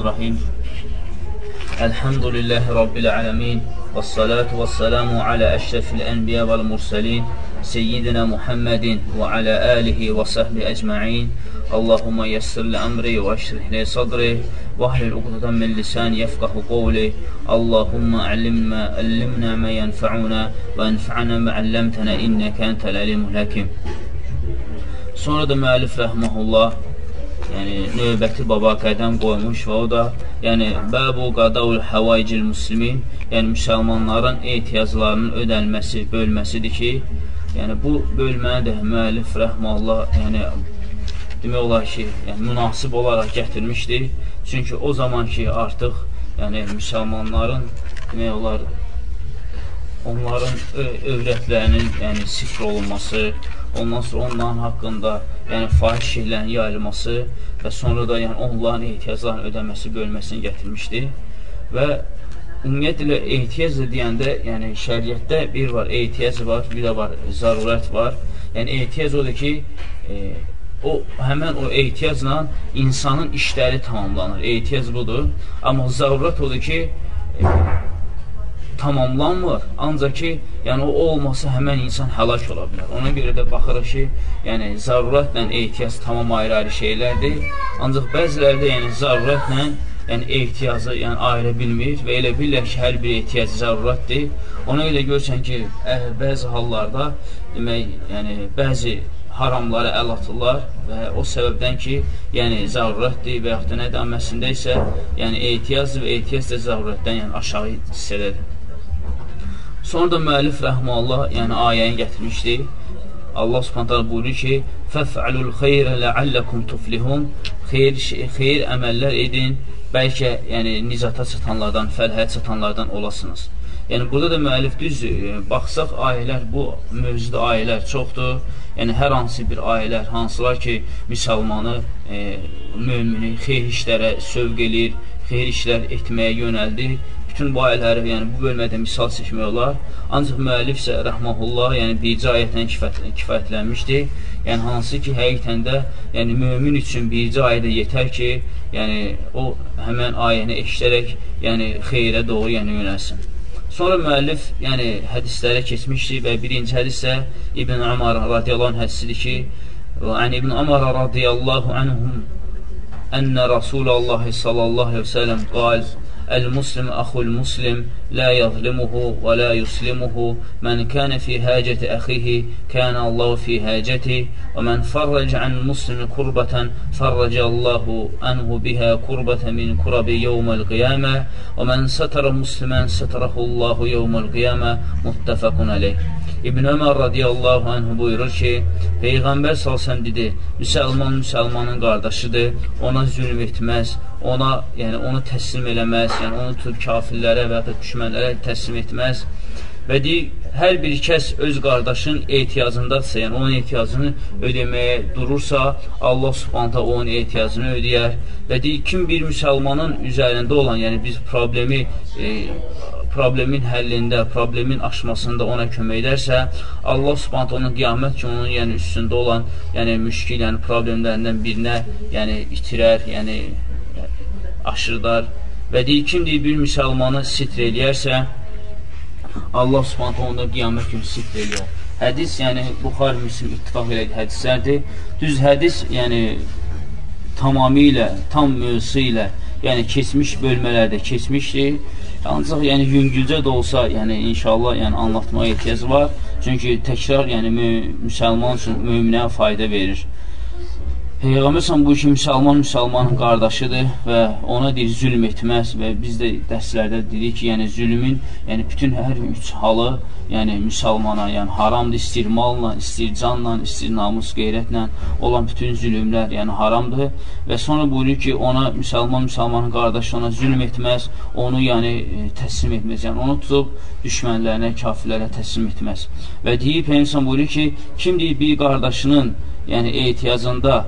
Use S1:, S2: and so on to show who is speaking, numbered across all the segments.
S1: الرحيم. الحمد لله رب العالمين والصلاة والسلام على أشرف الأنبياء والمرسلين سيدنا محمد وعلى آله وصحبه أجمعين. اللهم يسر لأمري وأشرح لي صدري واحلل الأقضة من لسان يفقه قولي. اللهم علمنا علمنا ما ينفعنا وانفعنا ما علمتنا إنك أنت العليم الحكيم. Sonra da müellif rahmehullah yəni növbəti baba qədəm qoymuş və o da yəni bəbu qadaul həvaicil muslimin yəni müsəlmanların ehtiyaclarının ödənilməsi, bölməsidir ki, yəni bu bölməni də müəllif rəhməllah yəni demək olar ki, yəni münasib olaraq gətirmişdir. Çünki o zaman ki, artıq yəni müsəlmanların demək olar onların övrətlərinin yəni sifr olunması, ondan sonra onların haqqında yəni fahiş şeylərin yayılması və sonra da yəni onların ehtiyaclarının ödəməsi bölməsini gətirmişdi və ümumiyyətlə ehtiyac deyəndə yəni şəriətdə bir var ehtiyac var, bir də var zərurət var. Yəni ehtiyac odur ki, e, o həmən o ehtiyacla insanın işləri tamamlanır. Ehtiyac budur. Amma zərurət odur ki, e, tamamlanmır. Ancaq ki, yəni o olmasa həmən insan həlak ola bilər. Ona görə də baxırıq ki, yəni zərurətlə ehtiyac tamam ayrı-ayrı şeylərdir. Ancaq bəziləri də yəni zərurətlə yəni ehtiyacı yəni ayıra bilmir və elə bilirlər ki, hər bir ehtiyac zərurətdir. Ona görə görsən ki, ə, bəzi hallarda demək, yəni bəzi haramlara əl atırlar və o səbəbdən ki, yəni zərurətdir və yaxud da nə dəməsində isə yəni ehtiyac və ehtiyac da zərurətdən yəni aşağı hissədədir. Sonra da müəllif rəhməllah, yəni ayəni gətirmişdi. Allah Subhanahu buyurur ki: "Fəf'alul xeyrə la'allakum tuflihun." Xeyir xeyir əməllər edin, bəlkə yəni nicata çatanlardan, fəlhə çatanlardan olasınız. Yəni burada da müəllif düz e, baxsaq ayələr bu mövzuda ayələr çoxdur. Yəni hər hansı bir ayələr hansılar ki, müsəlmanı, e, mömini xeyir işlərə sövq eləyir, xeyir işlər etməyə yönəldir bütün bu ayələri, yəni bu bölmədə misal çəkmək olar. Ancaq müəllif isə rəhməhullah, yəni bircə ayətlə kifayət, kifayətlənmişdi. Yəni hansı ki, həqiqətən də yəni mömin üçün bircə ayədə yetər ki, yəni o həmən ayəni eşidərək, yəni xeyrə doğru yəni yönəlsin. Sonra müəllif yəni hədislərə keçmişdi və birinci hədis isə İbn Ömər radiyallahu anh hədisidir ki, və ən İbn Ömər radiyallahu anhum ənə Rasulullah sallallahu aleyhi və səlləm qal المسلم أخو المسلم لا يظلمه ولا يسلمه. من كان في هاجة أخيه كان الله في هاجته ومن فرج عن المسلم كربة فرج الله عنه بها كربة من كرب يوم القيامة. ومن ستر مسلما ستره الله يوم القيامة. متفق عليه. İbn Ömər radiyallahu anh buyurur ki, Peyğəmbər salsan dedi, müsəlman müsəlmanın qardaşıdır, ona zülm etməz, ona, yəni onu təslim eləməz, yəni onu tutub kafirlərə və ya düşmənlərə təslim etməz. Və deyir, hər bir kəs öz qardaşın ehtiyacındadırsa, yəni onun ehtiyacını ödəməyə durursa, Allah subhanətə onun ehtiyacını ödəyər. Və deyir, kim bir müsəlmanın üzərində olan, yəni biz problemi e, problemin həllində, problemin aşmasında ona kömək edərsə, Allah Subhanahu onun qiyamət günü onun yəni üstündə olan, yəni müşkil, yəni problemlərindən birinə, yəni itirər, yəni aşırdar və deyir kim deyir bir müsəlmanı sitr eləyərsə, Allah Subhanahu onu qiyamət günü sitr eləyər. Hədis, yəni Buxar Müslim ittifaq elədi hədislərdir. Düz hədis, yəni tamamilə, tam mövzusu ilə, yəni keçmiş bölmələrdə keçmişdir. Ancaq yəni yüngülcə də olsa, yəni inşallah yəni anlatmağa ehtiyac var. Çünki təkrar yəni mü müsəlman üçün möminə fayda verir. Peyğəmbər sən bu ki, müsəlman müsəlmanın qardaşıdır və ona deyir, zülm etməz və biz də dərslərdə dedik ki, yəni zülmün, yəni bütün hər üç halı, yəni müsəlmana, yəni haramdır, istir malla, istir canla, istir namus, qeyrətlə olan bütün zülmlər, yəni haramdır və sonra buyurur ki, ona müsəlman müsəlmanın qardaşı ona zülm etməz, onu yəni e, təslim etməz, yəni onu tutub düşmənlərinə, kafirlərə təslim etməz. Və deyir, Peyğəmbər buyurur ki, kim deyir bir qardaşının yəni ehtiyacında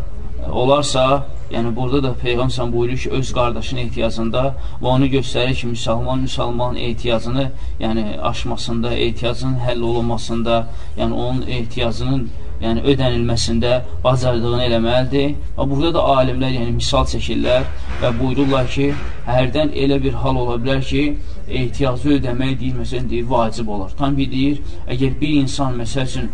S1: olarsa, yəni burada da Peyğəmbər buyurur ki, öz qardaşının ehtiyacında və onu göstərir ki, müsəlman müsəlmanın ehtiyacını, yəni aşmasında, ehtiyacının həll olunmasında, yəni onun ehtiyacının yəni ödənilməsində bacardığını eləməlidir. Və burada da alimlər yəni misal çəkirlər və buyururlar ki, hərdən elə bir hal ola bilər ki, ehtiyacı ödəmək deyir, məsələn, deyir, vacib olur. Tam bir deyir, əgər bir insan, məsəl üçün,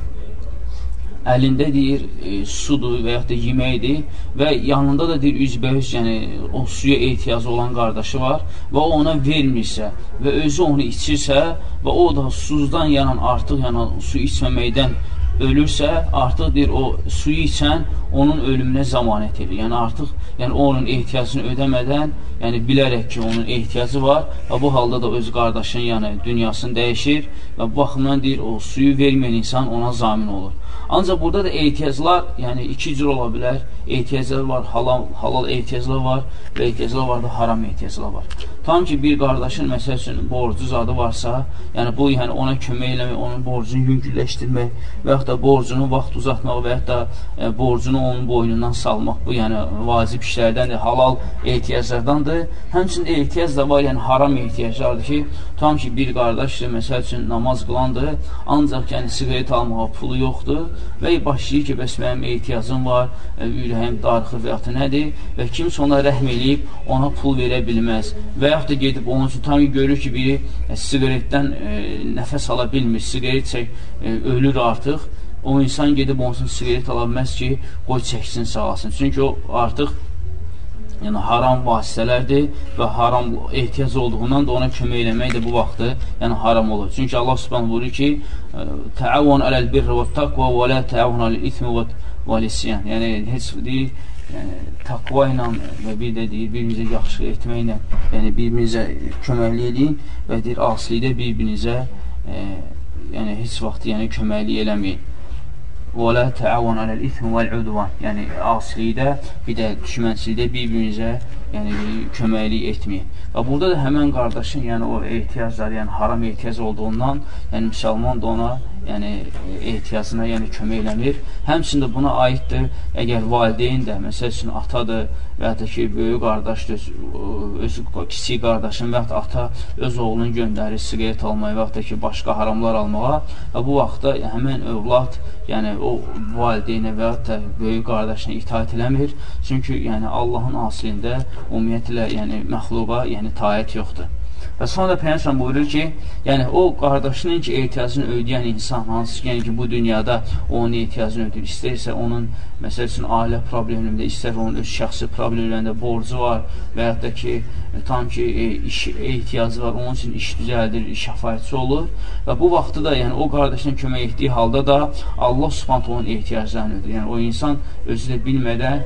S1: əlində deyir e, sudur və yaxud da yeməkdir və yanında da deyir üzbəüz, yəni o suya ehtiyacı olan qardaşı var və o ona vermirsə və özü onu içirsə və o da susuzdan yanan artıq yəni su içməməkdən ölürsə, artıq deyir o suyu içən onun ölümünə zamanət edir. Yəni artıq yəni onun ehtiyacını ödəmədən, yəni bilərək ki, onun ehtiyacı var və bu halda da öz qardaşının yəni dünyasını dəyişir və bu baxımdan deyir o suyu verməyən insan ona zamin olur. Ancaq burada da ehtiyaclar, yəni iki cür ola bilər. Ehtiyaclar var, halal, halal ehtiyaclar var və ehtiyaclar var da haram ehtiyaclar var. Tam ki, bir qardaşın, məsəl üçün, borcu zadı varsa, yəni bu, yəni ona kömək eləmək, onun borcunu yüngülləşdirmək və yaxud da borcunu vaxt uzatmaq və yaxud da e, borcunu onun boynundan salmaq, bu, yəni vacib işlərdəndir, halal ehtiyaclardandır. Həmçinin ehtiyac da var, yəni haram ehtiyaclardır ki, tam ki, bir qardaş, məsəl üçün, namaz qılandır, ancaq yəni siqaret almağa pulu yoxdur və başlayır ki, bəs mənim ehtiyacım var, e, ürəyim darıxır və yaxud nədir və kimsə ona rəhm eləyib, ona pul verə bilməz və yaxud da gedib onun üçün tam görür ki, biri e, siqaretdən e, nəfəs ala bilmir, siqaret çək, e, ölür artıq, o insan gedib onun üçün siqaret ala bilməz ki, qoy çəksin, sağlasın. Çünki o artıq yəni haram vasitələrdir və haram ehtiyac olduğundan da ona kömək eləmək də bu vaxtı yəni haram olur. Çünki Allah Subhanahu buyurur ki: "Təavun aləl birri və taqva və la təavun aləl ismi və vəlisyan." Yəni heç deyir, yəni təqva ilə və bir də deyir bir-birinizə yaxşı etməklə, yəni bir-birinizə köməklik eləyin və deyir asilikdə bir-birinizə e, yəni heç vaxt yəni köməklik eləməyin və la təavun aləl ismi vəl-udvan yəni asilikdə, bir də düşmənçilikdə bir-birinizə yəni köməklik etməyin. Və burada da həmən qardaşın, yəni o ehtiyaclar, yəni haram ehtiyac olduğundan, yəni müsəlman da ona yəni ehtiyacına yəni kömək eləmir. Həmçində buna aiddir, əgər valideyn də, məsəl üçün atadır və ya da ki, böyük qardaşdır, öz kiçik qardaşın və ya da ata öz oğlunu göndərir siqaret almaya və ya da ki, başqa haramlar almağa və bu vaxtda həmən övlad, yəni o valideynə və ya da böyük qardaşına itaat eləmir. Çünki yəni Allahın asilində ümumiyyətlə yəni məxluqa yəni taət yoxdur. Və sonra da Peyyəmsən buyurur ki, yəni o qardaşının ki, ehtiyacını ödəyən insan, hansı ki, yəni ki, bu dünyada onun ehtiyacını ödəyir, istəyirsə onun, məsəl üçün, ailə problemində, istər onun öz şəxsi problemlərində borcu var və yaxud da ki, tam ki, e, iş ehtiyacı var, onun üçün iş düzəldir, şəfayətçi olur və bu vaxtda da, yəni o qardaşının kömək etdiyi halda da Allah subhanət onun ehtiyaclarını ödəyir. Yəni o insan özü də bilmədən,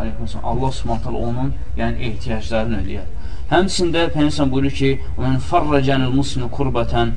S1: Allah subhanət onun yəni, ehtiyaclarını ödəyir. Həmçində Peygəmbər buyurur ki: "Men farracanul muslimu kurbatan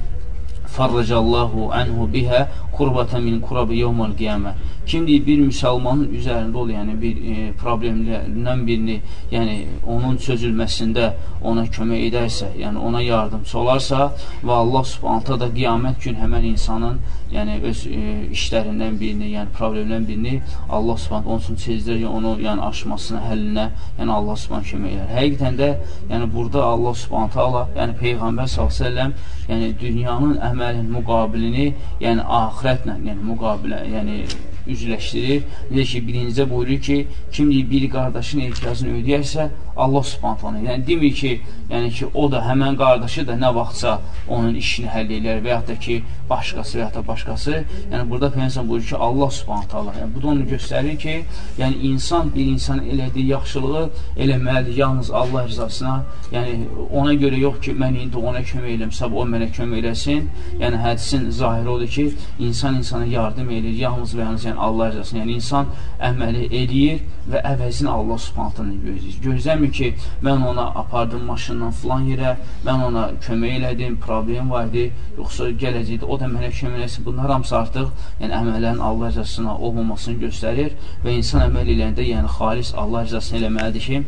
S1: farracallahu anhu biha kurbatan min kurabi yawmal qiyamah." Kim deyir bir müsəlmanın üzərində ol, yəni bir e, problemlərindən birini, yəni onun çözülməsində ona kömək edərsə, yəni ona yardımcı olarsa və Allah Subhanahu da qiyamət gün həmən insanın yəni öz e, işlərindən birini, yəni problemlərindən birini Allah Subhanahu onun üçün yəni, onu yəni aşmasına, həllinə, yəni Allah Subhanahu kömək edər. Həqiqətən də yəni burada Allah Subhanahu taala, yəni peyğəmbər sallallahu əleyhi və səlləm yəni dünyanın əməlin müqabilini, yəni axirətlə, yəni müqabilə, yəni üzləşdirir. Necə ki, birincə buyurur ki, kim deyir, bir qardaşın ehtiyacını ödəyərsə, Allah subhanətlərini. Yəni, demir ki, yəni ki, o da həmən qardaşı da nə vaxtsa onun işini həll eləyər və yaxud da ki, başqası və yaxud da başqası. Yəni, burada Peyyəsən buyurur ki, Allah subhanətlə. Yəni, bu da onu göstərir ki, yəni insan bir insan elədiyi yaxşılığı eləməlidir yalnız Allah rızasına. Yəni, ona görə yox ki, mən indi ona kömək eləm, səb o mənə kömək eləsin. Yəni, hədisin zahiri odur ki, insan insana yardım edir, yalnız və yalnız yəni, Allah rızasına. Yəni, insan əməli eləyir və əvəzini Allah subhanətlə gözləyir. Gözləmir ki, mən ona apardım maşından filan yerə, mən ona kömək elədim, problem var idi, yoxsa gələcəkdə o da mənə kömək eləsin. Bunlar hamısı artıq yəni, əməllərin Allah rızasına olmamasını göstərir və insan əməl eləyəndə yəni xalis Allah rızasını eləməlidir ki,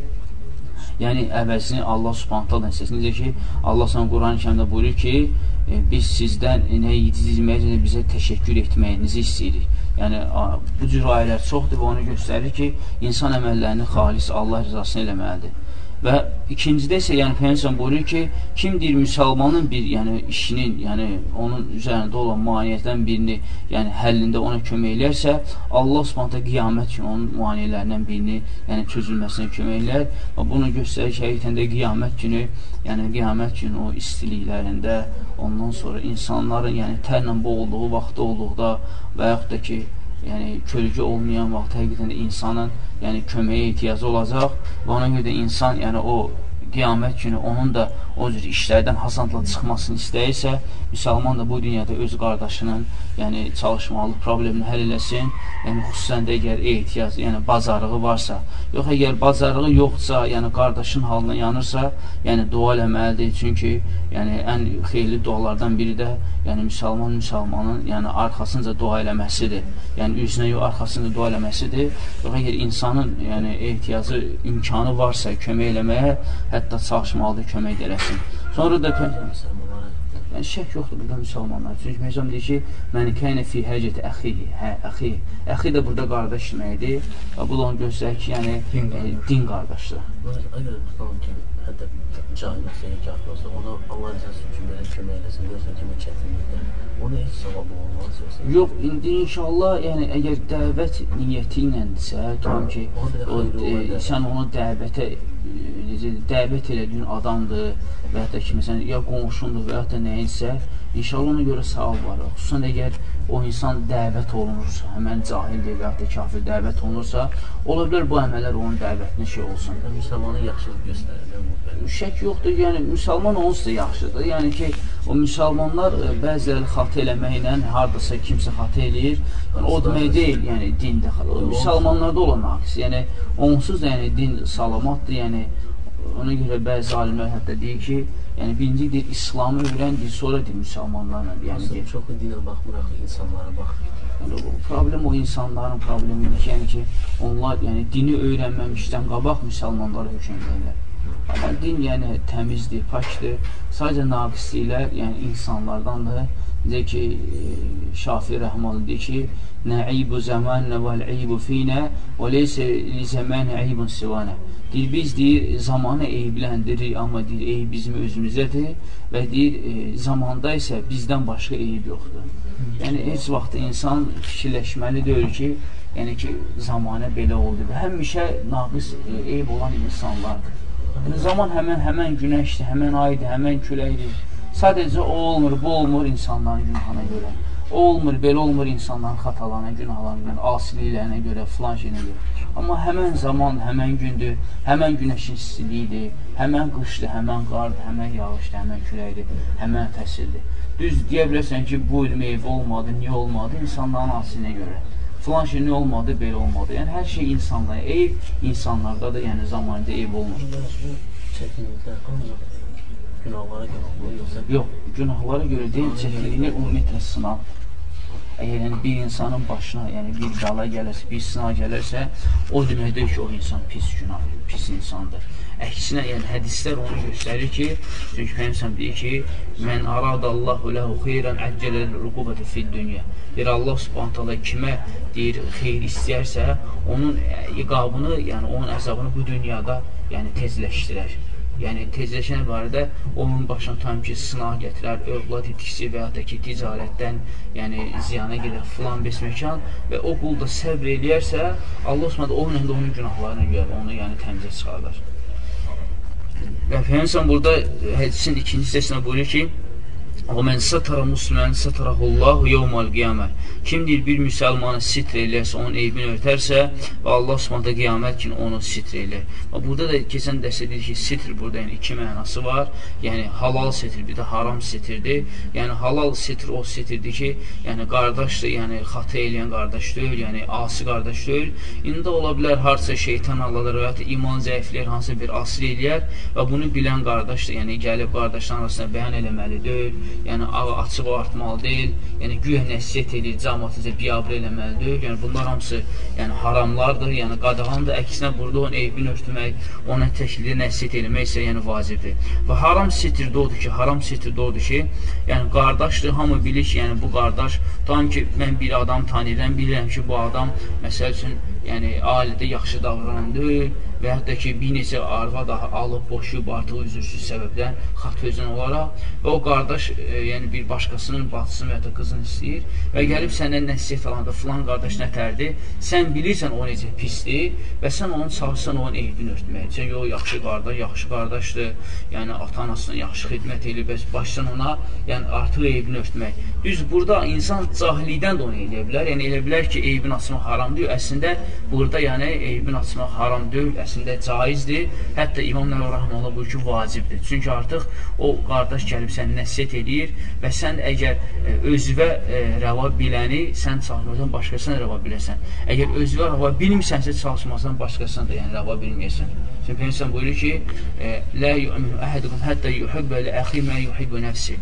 S1: yəni əvəzini Allah subhanətlə istəsin. Necə ki, Allah sana Quran-ı kəmdə buyurur ki, e, biz sizdən nə yedizilməyə, bizə təşəkkür etməyinizi istəyirik. Yəni, bu cür ayələr çoxdur və onu göstərir ki, insan əməllərini xalis Allah rızasını eləməlidir. Və ikincidə isə, yəni Peyğəmbər buyurur ki, kim deyir müsəlmanın bir, yəni işinin, yəni onun üzərində olan maneələrdən birini, yəni həllində ona kömək edərsə, Allah Subhanahu qiyamət günü onun maneələrindən birini, yəni çözülməsinə kömək edər. Və bunu göstərir ki, həqiqətən də qiyamət günü, yəni qiyamət günü o istiliklərində, ondan sonra insanların, yəni tərlə boğulduğu vaxtda olduqda və yaxud da ki, yəni kölgə olmayan vaxt həqiqətən insanın yəni köməyə ehtiyacı olacaq. Və ona görə də insan yəni o qiyamət günü onun da o cür işlərdən hasantla çıxmasını istəyirsə, müsəlman da bu dünyada öz qardaşının yəni çalışmalı, problemini həll eləsin. Yəni xüsusən də əgər ehtiyac, yəni bacarığı varsa, yox əgər bacarığı yoxsa, yəni qardaşın halına yanırsa, yəni dua eləməlidir. Çünki yəni ən xeyirli dualardan biri də yəni müsəlman müsəlmanın yəni arxasınca dua eləməsidir. Yəni üzünə yox arxasınca dua eləməsidir. Yox əgər insanın yəni ehtiyacı, imkanı varsa kömək eləməyə, hətta çalışmalıdır kömək eləsin. Sonra da Yəni şək yoxdur burada müsəlmanlar. Çünki Peyğəmbər deyir ki, "Mən kənə fi həcət əxihi." Hə, əxi. Əxi də burada qardaş deməkdir. Və bu da onu göstərir ki, yəni din, qardaşdır.
S2: Əgər tutalım ki, hətta cahil olsa, kafir olsa, ona Allah rızası üçün belə kömək eləsin, görsən kimi çətinlikdə, ona heç savabı olmaz yoxsa?
S1: Yox, indi inşallah, yəni əgər dəvət niyyəti iləndirsə, tam ki, o, e, sən onu dəvətə necə dəvət elədiyin adamdır və da ki, məsələn, ya qonşundur və ya da nəyinsə, inşallah ona görə savab var. Xüsusən əgər o insan dəvət olunursa, həmən cahildir və ya da kafir dəvət olunursa, ola bilər bu əməllər onun dəvətinə şey olsun.
S2: Müsəlmanın yaxşılıq göstərir.
S1: Şək yoxdur, yəni müsəlman da yaxşıdır. Yəni ki, o müsəlmanlar e, bəziləri xata eləməklə hardasa kimsə xata eləyir, yəni, o demək deyil, yəni dində müsəlmanlarda olan naqis. Yəni onsuz da yəni din salamatdır, yəni ona görə bəzi alimlər hətta deyir ki, yəni birinci deyir İslamı öyrəndir, sonra deyir müsəlmanlarla. Yəni
S2: deyir, çox dinə baxmıraq insanlara baxır.
S1: Yəni, o problem o insanların problemidir ki, yəni ki, onlar yəni dini öyrənməmişdən qabaq müsəlmanlara hökm edirlər. Amma din yəni təmizdir, pakdır. Sadəcə naqisliklər, yəni insanlardandır. Necə ki, Şafi Rəhmalı deyir ki, Nə'ibu zəmanə vəl-ibu finə və leysə li zəmanə eybun sivanə. Deyir, biz deyir, zamanı eybləndirir, amma deyir, eyb bizim özümüzdədir və deyir, e, zamanda isə bizdən başqa eyb yoxdur. Yəni, heç vaxt insan fikirləşməli deyil ki, yəni ki, zamanə belə oldu və həmişə naqis e, eyb olan insanlardır. Yəni, zaman həmən, həmən günəşdir, həmən aydır, həmən küləkdir. Sadəcə o olmur, bu olmur insanların günahına görə. Olmur, belə olmur insanların xatalarına, günahlarına görə, asiliklərinə görə, filan şeyinə görə. Amma həmən zaman, həmən gündür, həmən günəşin istiliyidir, həmən qışdır, həmən qardır, həmən yağışdır, həmən küləkdir, həmən fəsildir. Düz deyə bilərsən ki, bu il meyvə olmadı, niyə olmadı? İnsanların asilinə görə filan şey nə olmadı, belə olmadı. Yəni hər şey insanlara, eyb insanlarda da, yəni zamanında eyb olmur.
S2: Çətinliklər ancaq günahlara görə olur, yoxsa?
S1: Yox, günahlara görə deyil, çətinliklər ümumiyyətlə sınav. Əgər yəni bir insanın başına, yəni bir qala gələrsə, bir sınav gələrsə, o deməkdir ki, o insan pis günah, pis insandır. Əksinə, yəni hədislər onu göstərir ki, çünki Peygəmbər deyir ki, "Mən aradallahu lehu xeyran əcələl uqubata fid dunya." Bir Allah Subhanahu kimə deyir xeyir istəyərsə, onun iqabını, yəni onun əzabını bu dünyada, yəni tezləşdirər. Yəni tezləşən barədə onun başına tam ki sınaq gətirər, övlad itkisi və ya da ki ticarətdən, yəni ziyana gedər filan besməkan və o qul da səbr eləyərsə, Allah Subhanahu onun da onun günahlarına görə onu yəni təmizə çıxardar. Və Peygəmbər burada hədisin ikinci hissəsində buyurur ki, O mən satara muslimən satarahullahu yevmal qiyamə. Kim deyir bir müsəlmanı sitr eləyərsə, onun eybini örtərsə və Allah Subhanahu qiyamət kimi onu sitr eləyər. Və burada da keçən dərsdə dedik ki, sitr burada yəni iki mənası var. Yəni halal sitr, bir də haram sitrdir. Yəni halal sitr o sitrdir ki, yəni qardaşdır, yəni xata eləyən qardaş deyil, yəni asi qardaş deyil. İndi ola bilər harca şeytan alır və ya iman zəifləyər, hansı bir asıl eləyər və bunu bilən qardaşdır. Yəni gəlib qardaşların arasında bəyan eləməli deyil yəni açıq artmalı deyil, yəni güya nəsiyyət edir, cəmaatı biabr eləməli deyil. Yəni bunlar hamısı yəni haramlardır, yəni qadağandır. Əksinə burada onun eybini örtmək, ona təklidə nəsiyyət eləmək isə yəni vacibdir. Və haram sitirdə odur ki, haram sitirdə odur ki, yəni qardaşdır, hamı bilir ki, yəni bu qardaş, tam ki mən bir adam tanıyıram, bilirəm ki, bu adam məsəl üçün yəni ailədə yaxşı davranan deyil, və yaxud da ki, bir neçə arvad alıb, boşuyub artıq üzürsüz səbəbdən xat özün olaraq və o qardaş, e, yəni bir başqasının bacısını və ya da qızını istəyir və gəlib səndən nəsiyyət alanda filan qardaş nətərdir, sən bilirsən o necə pisdir və sən onu çalışsan onun eybini örtmək. Sən yox, yaxşı qardaş, yaxşı qardaşdır, yəni ata-anasına yaxşı xidmət edib, bəs başdan ona yəni artıq eybini örtmək. Düz burada insan cahillikdən də onu edə bilər. Yəni elə bilər ki, eybin açmaq haramdır. Əslində burada yəni eybin açmaq haram deyil, əslində caizdir. Hətta İmam Nəvvi Rəhməhullah buyurur ki, vacibdir. Çünki artıq o qardaş gəlib səni nəsihət edir və sən əgər e, özünə e, rəva biləni sən çalışmasan başqasına rəva biləsən. Əgər özünə rəva bilmirsənsə çalışmasan başqasına da yəni rəva bilməyəsən. Çünki Peyğəmbər buyurur ki, e, la yu'minu ahadukum hatta yuhibba li akhi ma yuhibbu nafsi.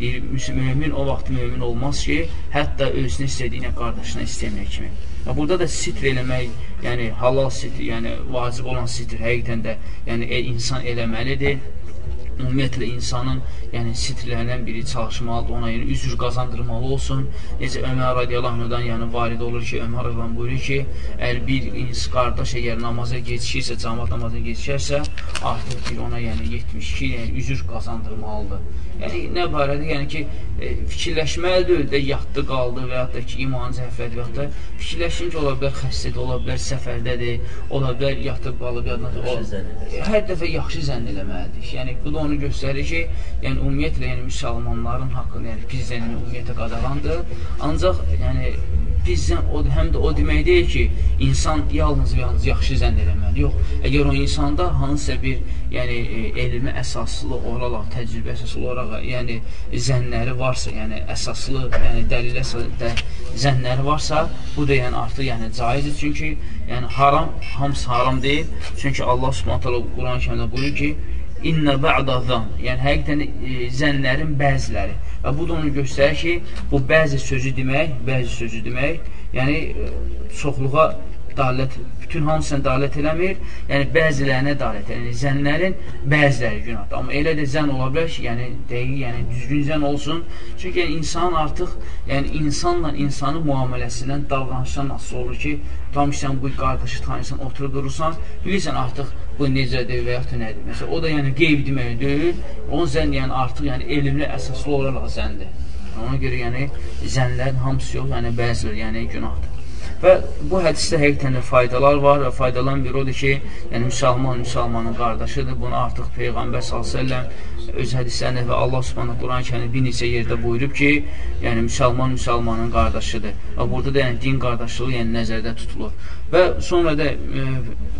S1: Deyir, mümin o vaxt mümin olmaz ki, hətta özünü istədiyinə qardaşına istəmək kimi. Və burada da sitr eləmək, yəni halal sitr, yəni vacib olan sitr həqiqətən də yəni e, insan eləməlidir ümumiyyətlə insanın yəni sitrlərindən biri çalışmalıdır, ona yəni üzr qazandırmalı olsun. Necə Ömər radiyallahu anhudan yəni varid olur ki, Ömər radiyallahu buyurur ki, əgər bir insan qardaş əgər namaza gecikirsə, cəmaat namaza gecikərsə, artıq bir ona yəni 72 yəni üzr qazandırmalıdır. Yəni nə barədə? Yəni ki, e, fikirləşməlidir də yatdı, qaldı və da ki, iman zəfədir və ya da fikirləşin ki, ola bilər xəstədir, ola bilər səfərdədir, ola bilər yatıb qalıb yadına. Hər dəfə yaxşı zənn eləməlidir. Yəni bu da onu göstərir ki, yəni ümumiyyətlə yəni müsəlmanların haqqını, yəni pis zənni ümumiyyətlə qadağandır. Ancaq yəni pis zənn o həm də o demək deyil ki, insan yalnız və yalnız yaxşı zənn eləməli. Yox, əgər o insanda hansısa bir yəni e, elmi əsaslı olaraq, təcrübə əsaslı olaraq, yəni zənnləri varsa, yəni əsaslı, yəni dəlil əsaslı zənnləri varsa, bu da yəni artıq yəni caizdir. Çünki yəni haram hamısı haram deyil. Çünki Allah Subhanahu taala Quran-Kərimdə buyurur ki, İnnə bə'də zan, yəni həqiqətən e, zənlərin bəziləri. Və bu da onu göstərir ki, bu bəzi sözü demək, bəzi sözü demək, yəni e, çoxluğa dalət, bütün hamısına dalət eləmir, yəni bəzilərinə dalət eləmir. Yəni, zənlərin bəziləri günahdır. Amma elə də zən ola bilər ki, yəni dəqiq, yəni düzgün zən olsun. Çünki yəni, insan artıq, yəni insanla insanın müamiləsindən, davranışdan nasıl olur ki, tam sən bu qardaşı tanıyırsan, oturub durursan, bilirsən artıq bu necədir və yaxud da nədir. Məsələn, o da yəni qeyb demək deyil, onun zən yəni artıq yəni elmli əsaslı olaraq zəndir. Ona görə yəni zənlərin hamısı yox, yəni bəziləri yəni günahdır. Və bu hədisdə həqiqətən də faydalar var və faydalan bir odur ki, yəni müsəlman müsəlmanın qardaşıdır. Bunu artıq Peyğəmbər s.ə.v öz hədislərində və Allah Subhanahu Quran kəndə bir neçə yerdə buyurub ki, yəni müsəlman müsəlmanın qardaşıdır. Və burada da yəni din qardaşlığı yəni nəzərdə tutulur. Və sonra da e,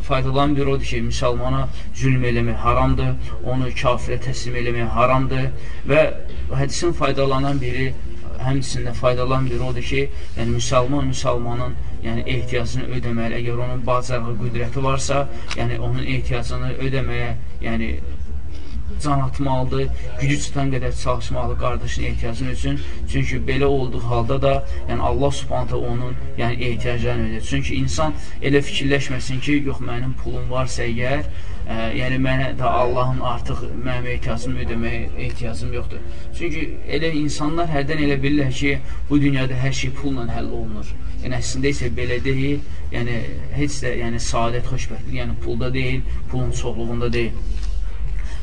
S1: faydalan bir odur ki, müsəlmana zülm eləmək haramdır, onu kafirə təslim eləmək haramdır və hədisin faydalanan biri həmçində faydalan biri odur ki, yəni müsəlman müsəlmanın yəni ehtiyacını ödəməli. Əgər onun bacarığı, qüdrəti varsa, yəni onun ehtiyacını ödəməyə, yəni can atmalıdır, gücü çatan qədər çalışmalı qardaşın ehtiyacını üçün. Çünki belə olduğu halda da, yəni Allah Subhanahu onun yəni ehtiyaclarını ödəyir. Çünki insan elə fikirləşməsin ki, yox mənim pulum varsa əgər, ə, yəni mənə də Allahın artıq mənim ehtiyacımı ödəməyə ehtiyacım yoxdur. Çünki elə insanlar hərdən elə bilirlər ki, bu dünyada hər şey pulla həll olunur. Yəni əslində isə belə deyil. Yəni heç də yəni saadət, xoşbəxtlik, yəni pulda deyil, pulun çoxluğunda deyil.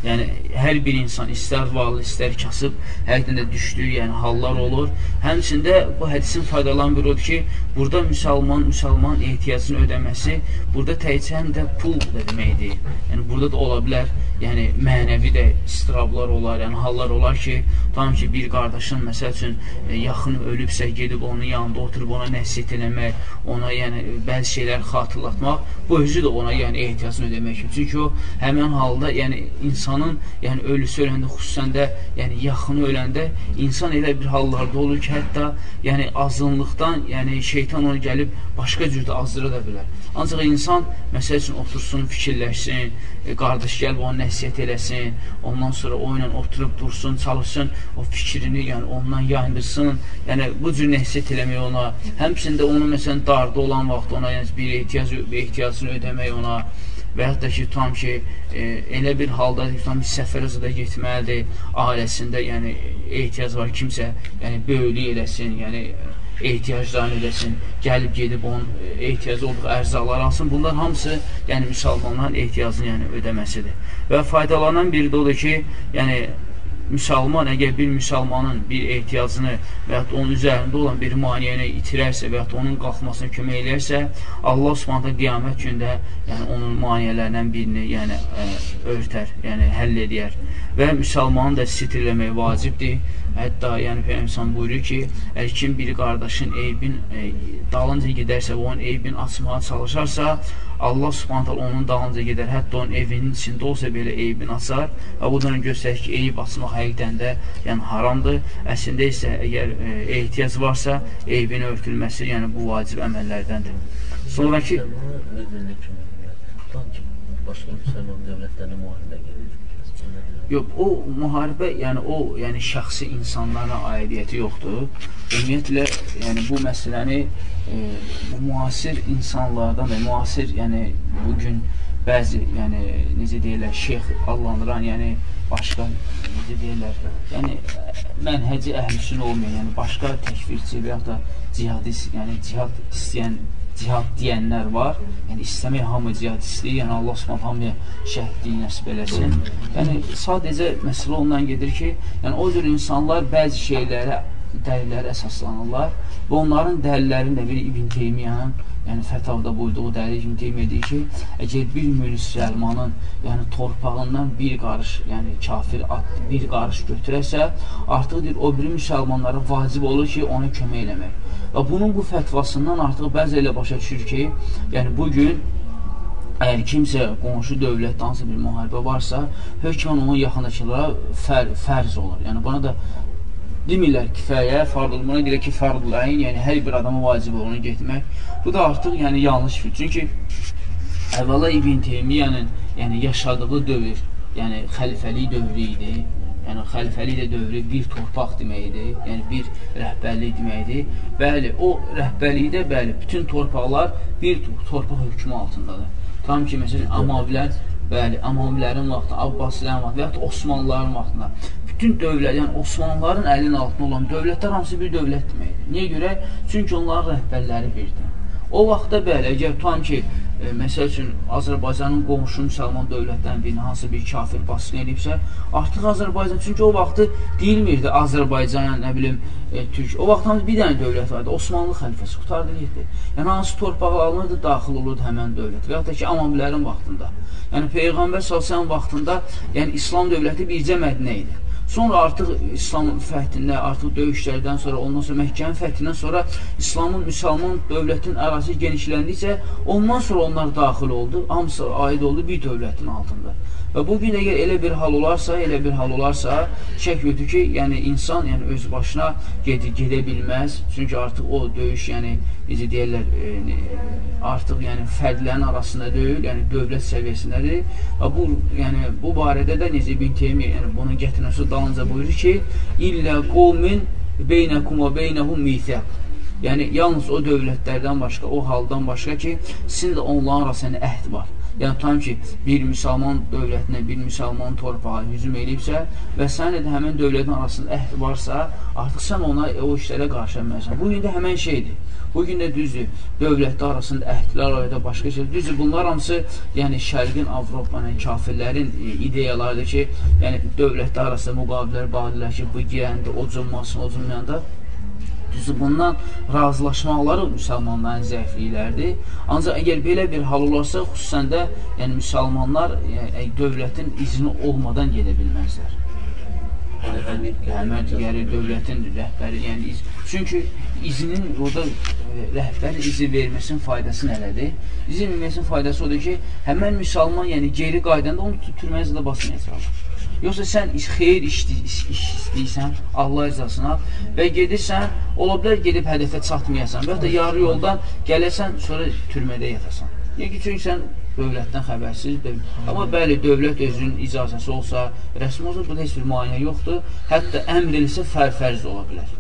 S1: Yəni hər bir insan istər varlı, istər kasıb, həqiqətən də düşdüyü yəni hallar olur. Həmçində bu hədisin faydalan bir odur ki, burada müsəlman müsəlman ehtiyacını ödəməsi burada təkcə həm də pul da deməkdir. Yəni burada da ola bilər, yəni mənəvi də istirablar olar, yəni hallar olar ki, tam ki bir qardaşın məsəl üçün e, yaxın ölübsə gedib onun yanında oturub ona nəsihət eləmək, ona yəni bəzi şeylər xatırlatmaq, bu özü də ona yəni ehtiyacını ödəmək. Çünki o həmin halda yəni insan insanın, yəni ölüsü öləndə, xüsusən də yəni yaxını öləndə insan elə bir hallarda olur ki, hətta yəni azınlıqdan, yəni şeytan onu gəlib başqa cürdə azdıra da bilər. Ancaq insan məsəl üçün otursun, fikirləşsin, e, qardaş gəlib ona nəsiyyət eləsin, ondan sonra o ilə oturub dursun, çalışsın, o fikrini yəni ondan yayındırsın. Yəni bu cür nəsiyyət eləmək ona, həmçində onun məsələn darda olan vaxt ona yəni bir ehtiyac bir ehtiyacını ödəmək ona və da ki, tam ki, e, elə bir halda tam bir səfərə zada getməlidir, ailəsində, yəni ehtiyac var kimsə, yəni böyüklük eləsin, yəni ehtiyaclarını ödəsin, gəlib gedib onun ehtiyacı olduğu ərzaqları alsın. Bunlar hamısı yəni müsəlmanların ehtiyacını yəni ödəməsidir. Və faydalanan biri də odur ki, yəni müsəlman əgər bir müsəlmanın bir ehtiyacını və yaxud onun üzərində olan bir maniyəni itirərsə və yaxud onun qalxmasına kömək eləyərsə, Allah Subhanahu qiyamət gündə yəni onun maniyələrindən birini yəni ə, örtər, yəni həll edər. Və müsəlmanın da sitr eləmək vacibdir. Hətta yəni Peyğəmbər buyurur ki, əgər kim bir qardaşın eybin e, dalınca gedərsə, onun eybin açmağa çalışarsa, Allah subhanətəl onun dalınca gedər, hətta onun evinin içində olsa belə eybin açar və bu da göstərir ki, eyb açmaq həqiqdən də yəni haramdır. Əslində isə əgər e, ehtiyac varsa, eybin örtülməsi yəni bu vacib əməllərdəndir. Sonraki
S2: başqa müsəlman dövlətlərlə müharibə gedir.
S1: Yox, o müharibə, yəni o, yəni şəxsi insanlara aidiyyəti yoxdur. Ümumiyyətlə, yəni bu məsələni e, bu müasir insanlardan və müasir, yəni bu gün bəzi, yəni necə deyirlər, şeyx adlandıran, yəni başqa necə deyirlər, yəni mənhəci əhlüsün olmayan, yəni başqa təkfirçi və ya da cihadist, yəni cihad istəyən cihad deyənlər var. Yəni istəmək hamı cihad istəyir. Yəni Allah Subhanahu hamıya şəhidlik nəsib eləsin. Yəni sadəcə məsələ ondan gedir ki, yəni o cür insanlar bəzi şeylərə, dəlillərə əsaslanırlar və onların dəlillərinin də bir İbn Teymiyyanın yəni fətavda buyurduğu dəlil demək ki, əgər bir müsəlmanın yəni torpağından bir qarış, yəni kafir at, bir qarış götürəsə, artıq deyir, o biri müsəlmanlara vacib olur ki, ona kömək eləmək. Və bunun bu fətvasından artıq bəzi elə başa düşür ki, yəni bugün əgər kimsə qonşu dövlətdə hansı bir müharibə varsa, hökmən onun yaxındakılara fər, fərz olur. Yəni buna da demirlər kifayə, fardıl, buna deyirlər ki, fardlayn, yəni hər bir adama vacib olur onu getmək. Bu da artıq yəni yanlış fikir. Çünki əvvəla İbn Teymiyyənin yəni yaşadığı dövr, yəni xəlifəlik dövrü idi yəni xəlifəlik də dövrü bir torpaq deməkdir, yəni bir rəhbərlik deməkdir. Bəli, o rəhbərlikdə bəli, bütün torpaqlar bir torpaq hökmü altındadır. Tam ki, məsələn, Amavilər, bəli, Amavilərin vaxtı, Abbasilərin vaxtı və yaxud Osmanlıların vaxtında bütün dövlət, yəni Osmanlıların əlinin altında olan dövlətlər hamısı bir dövlət deməkdir. Niyə görə? Çünki onların rəhbərləri birdir. O vaxtda bəli, əgər tam ki, e, məsəl üçün Azərbaycanın qonşu müsəlman dövlətdən birini hansı bir kafir basqın edibsə, artıq Azərbaycan, çünki o vaxtı deyilmirdi Azərbaycan, nə bilim, e, Türk. O vaxt hamı bir dənə dövlət vardı, Osmanlı xəlifəsi qutardı getdi. Yəni hansı torpaq alınırdı, daxil olurdu həmən dövlət. Və yaxud da ki, Amavilərin vaxtında. Yəni Peyğəmbər sallallahu vaxtında, yəni İslam dövləti bircə Mədinə idi. Sonra artıq İslam fəthində, artıq döyüşlərdən sonra, ondan sonra Məkkənin fəthindən sonra İslamın, müsəlman dövlətin ərazisi genişləndikcə, ondan sonra onlar daxil oldu, hamısı aid oldu bir dövlətin altında. Və bu gün əgər elə bir hal olarsa, elə bir hal olarsa, şək yoxdur ki, yəni insan yəni öz başına ged gedə bilməz. Çünki artıq o döyüş, yəni necə deyirlər, e, artıq yəni fərdlərin arasında deyil, yəni dövlət səviyyəsindədir. Və bu yəni bu barədə də necə İbn Teymiyyə, yəni bunun gətirməsi dalınca buyurur ki, illə qovmin beynəkum və beynəhum mithaq. Yəni yalnız o dövlətlərdən başqa, o haldan başqa ki, sizin də onların arasında əhd var. Yəni, tam ki, bir müsəlman dövlətinə, bir müsəlman torpağa hücum edibsə və sənlə də həmən dövlətin arasında əhd varsa, artıq sən ona o işlərə qarşı əməlsən. Bugün də həmən şeydir. Bugün də düzdür, dövlətdə arasında əhdlər ayda başqa şey. Düzdür, bunlar hamısı yəni Şərqin, Avropanın, kafirlərin e, ideyalarıdır ki, yəni dövlətdə arasında müqavilələr bağlılar ki, bu girəndə, o cümmasın, o cümləndə Düzdür, bundan razılaşmaqları müsəlmanların zəifliklərdir. Ancaq əgər belə bir hal olarsa, xüsusən də yəni, müsəlmanlar yəni, dövlətin izni olmadan gedə bilməzlər. Həmən digəri dövlətin rəhbəri, yəni iz, çünki izinin orada e, rəhbərin izin verməsinin faydası nələrdir? İzin verməsinin faydası odur ki, həmən müsəlman yəni geri qaydanda onu türməyə zədə basmayacaqlar. Yoxsa sən xeyir iş, iş, iş istəyirsən Allah rızasına və gedirsən, ola bilər gedib hədəfə çatmayasan və ya da yarı yoldan gələsən, sonra türmədə yatasan. Niyə ki, çünki sən dövlətdən xəbərsiz. Amma bəli, dövlət özünün icazəsi olsa, rəsmi olsa, burada heç bir maniyə yoxdur. Hətta əmr eləsə fər-fərz ola bilər.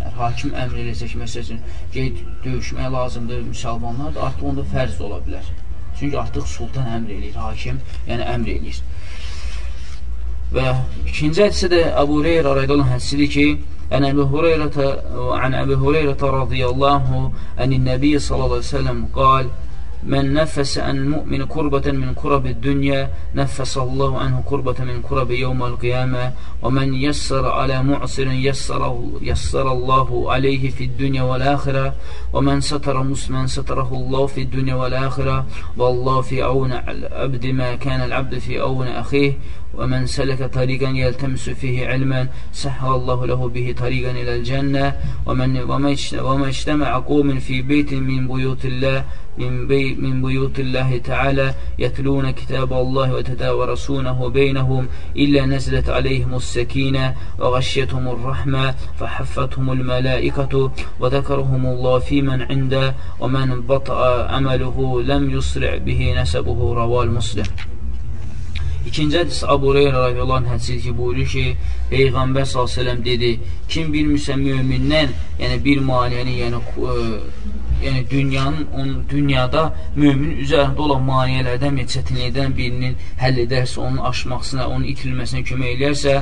S1: Yəni, hakim əmr eləsə ki, məsəl üçün, qeyd döyüşmək lazımdır, müsəlmanlar da artıq onda fərz ola bilər. Çünki artıq sultan əmr eləyir, hakim, yəni əmr eləyir. Və ikinci hədisə də Əbu Reyra rəydəlan hədisidir ki, عن أبي هريرة عن أبي هريرة رضي الله عنه أن النبي صلى الله عليه وسلم قال من نفس عن مؤمن كربة من كرب الدنيا نفس الله عنه كربة من كرب يوم القيامة ومن يسر على معسر يسر, يسر الله عليه في الدنيا والآخرة ومن ستر مسلما ستره الله في الدنيا والآخرة والله في عون العبد ما كان العبد في عون أخيه ومن سلك طريقا يلتمس فيه علما سهل الله له به طريقا إلى الجنة. ومن وما اجتمع قوم في بيت من بيوت الله من, بي من بيوت الله تعالى يتلون كتاب الله وتداورسونه بينهم إلا نزلت عليهم السكينة وغشيتهم الرحمة فحفتهم الملائكة وذكرهم الله في من عنده. ومن بطأ عمله لم يسرع به نسبه رواه المسلم. İkinci hədis Abu Hureyra radiyallahu anh hədisi ki, buyurur ki, Peyğəmbər s.ə.v dedi, kim bilmirsə mümindən, yəni bir maniəni, yəni ə, yəni dünyanın onun dünyada mömin üzərində olan maneələrdən və çətinlikdən birinin həll edərsə, onun aşmasına, onun itirilməsinə kömək eləyərsə,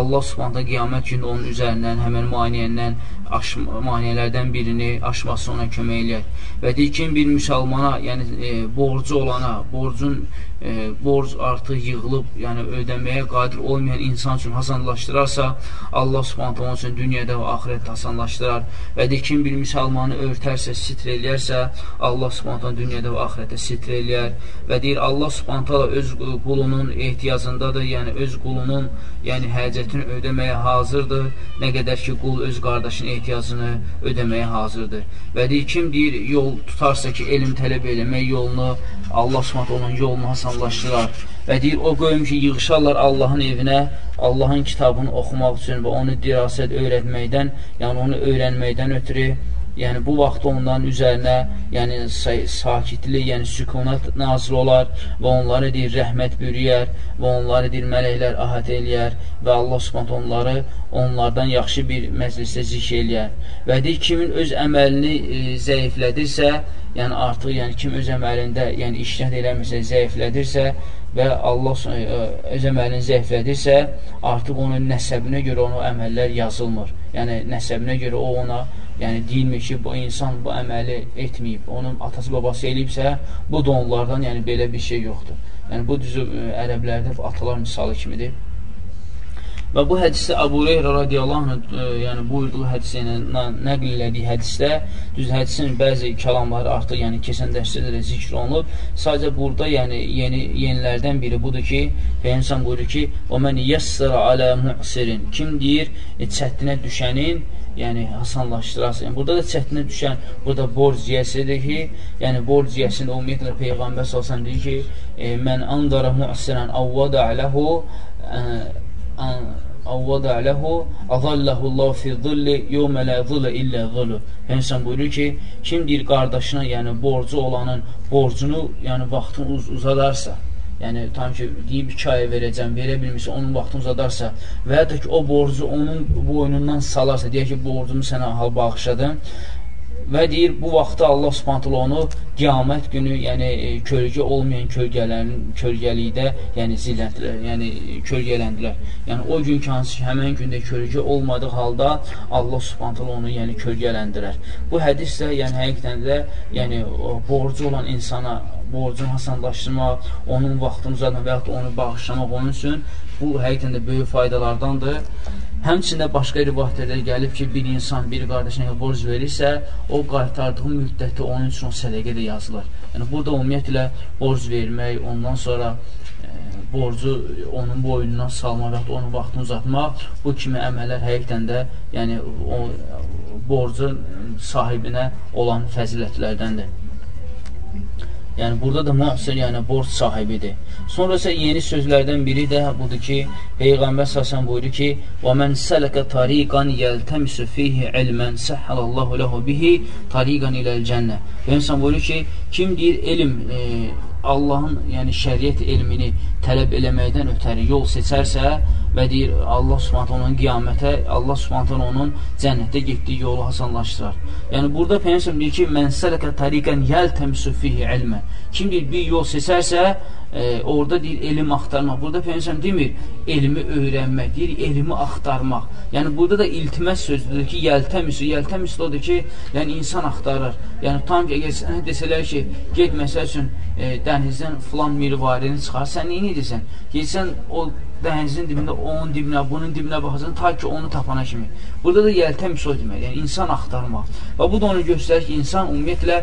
S1: Allah Subhanahu qiyamət günü onun üzərindən həmin maneəndən aşma, maneələrdən birini aşması ona kömək eləyər. Və deyir ki, bir müsəlmana, yəni e, borcu olana, borcun e, borc artıq yığılıb, yəni ödəməyə qadir olmayan insan üçün hasanlaşdırarsa, Allah Subhanahu onun üçün dünyada və axirətdə hasanlaşdırar. Və deyir ki, bir müsəlmanı örtərsə, sitr eləyərsə, Allah Subhanahu dünyada və axirətdə sitr eləyər. Və deyir Allah Subhanahu öz qulunun ehtiyacındadır, yəni öz qulunun yəni həcətini ödəməyə hazırdır. Nə qədər ki, qul öz qardaşının ehtiyacını ödəməyə hazırdır. Və deyir, kim deyir, yol tutarsa ki, elm tələb eləmək yolunu, Allah Subhanahu onun yolunu hasanlaşdırar. Və deyir, o qoyum ki, yığışarlar Allahın evinə, Allahın kitabını oxumaq üçün və onu dirasət öyrətməkdən, yəni onu öyrənməkdən ötürü yəni bu vaxt onların üzərinə yəni sakitlik, yəni sükunat nazil olar və onları deyir rəhmət bürüyər və onları deyir mələklər ahət eləyər və Allah Subhanahu onları onlardan yaxşı bir məclisdə zikr eləyər. Və deyir kimin öz əməlini e, zəiflədirsə, yəni artıq yəni kim öz əməlində yəni işlət eləmirsə, zəiflədirsə və Allah e, öz əməlini zəiflədirsə, artıq onun nəsəbinə görə onun əməllər yazılmır. Yəni nəsəbinə görə o ona yəni deyilmir ki, bu insan bu əməli etməyib, onun atası babası eləyibsə, bu da onlardan yəni belə bir şey yoxdur. Yəni bu düzü ə, ərəblərdə atalar misalı kimidir. Və bu hədisdə Əbu Hüreyrə radiyallahu anh, ə, yəni buyurduğu hədisi ilə nəql elədiyi hədisdə düz hədisin bəzi kəlamları artıq yəni keçən dərsdə də zikr olunub. Sadəcə burada yəni yeni yenilərdən biri budur ki, Peyğəmbər buyurur ki: "Və men yassara ala mu'sirin" kim deyir, e, çətinə düşənin yəni hasanlaşdırasın. Yəni, burada da çətinə düşən, burada borc yiyəsidir ki, yəni borc yiyəsində ümumiyyətlə Peyğəmbər salsan deyir ki, e, mən andara mu'sirən avvada ələhu avvada ələhu azallahullahu fi zilli yevmə lə zillə illə zillu. Peyğəmbər buyurur ki, kim deyir qardaşına, yəni borcu olanın borcunu, yəni vaxtını uz uzadarsa, yəni tam ki, deyib iki aya verəcəm, verə bilmirsə, onun vaxtını uzadarsa və ya da ki, o borcu onun boynundan salarsa, deyək ki, borcumu sənə hal bağışladım və deyir, bu vaxtda Allah subhanətələ onu qiyamət günü, yəni e, kölgə olmayan kölgələrin kölgəlikdə, yəni zilləndilər, yəni kölgələndilər. Yəni o gün ki, hansı ki, həmən gündə kölgə olmadığı halda Allah subhanətələ onu yəni kölgələndirər. Bu hədis də, yəni həqiqətən də, yəni borcu olan insana borcunu hasanlaşdırmaq, onun vaxtını uzatmaq və yaxud onu bağışlamaq onun üçün bu həqiqətən də böyük faydalardandır. Həmçində başqa rivayətlərdə gəlib ki, bir insan bir qardaşına borc verirsə, o qaytardığı müddəti onun üçün sədəqə də yazılır. Yəni burada ümumiyyətlə borc vermək, ondan sonra e, borcu onun boynundan salmaq və onun vaxtını uzatmaq bu kimi əməllər həqiqətən də yəni o borcun sahibinə olan fəzilətlərdəndir. Yəni burada da müasir, yəni borc sahibidir. Sonra isə yeni sözlərdən biri də budur ki, Peyğəmbər səsən buyurur ki: "Və men sələkə tariqan yeltemisu fihi ilmen səhhalallahu lehu bihi tariqan iləl cənnə." Peyğəmbər buyurur ki, kim deyir elm e, Allahın, yəni şəriət elmini tələb eləməkdən ötəri yol seçərsə, və deyir Allah Subhanahu onun qiyamətə, Allah Subhanahu onun cənnətə getdiyi yolu hasanlaşdırar. Yəni burada Peyğəmbər deyir ki, "Mən sələkə tariqan yəltəmisu fihi ilmə." Kim bir, bir yol seçərsə, e, orada deyir elm axtarmaq. Burada Peyğəmbər demir elmi öyrənmək, deyir elmi axtarmaq. Yəni burada da iltiməs sözüdür ki, yəltəmisu, yəltəmisu odur ki, yəni insan axtarır. Yəni tam ki, əgər sənə desələr ki, get məsəl üçün e, dənizdən filan mirvarini çıxar, sən nə edirsən? Getsən o dənizin dibində, onun dibinə, bunun dibinə baxasan, ta ki onu tapana kimi. Burada da yəltəmis o demək, yəni insan axtarmaq. Və bu da onu göstərir ki, insan ümumiyyətlə